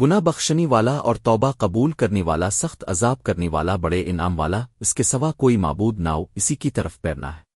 گنا بخشنی والا اور توبہ قبول کرنے والا، سخت عذاب کرنے والا، بڑے انعام والا، اس کے سوا کوئی معبود ناؤ اسی کی طرف پیرنا ہے۔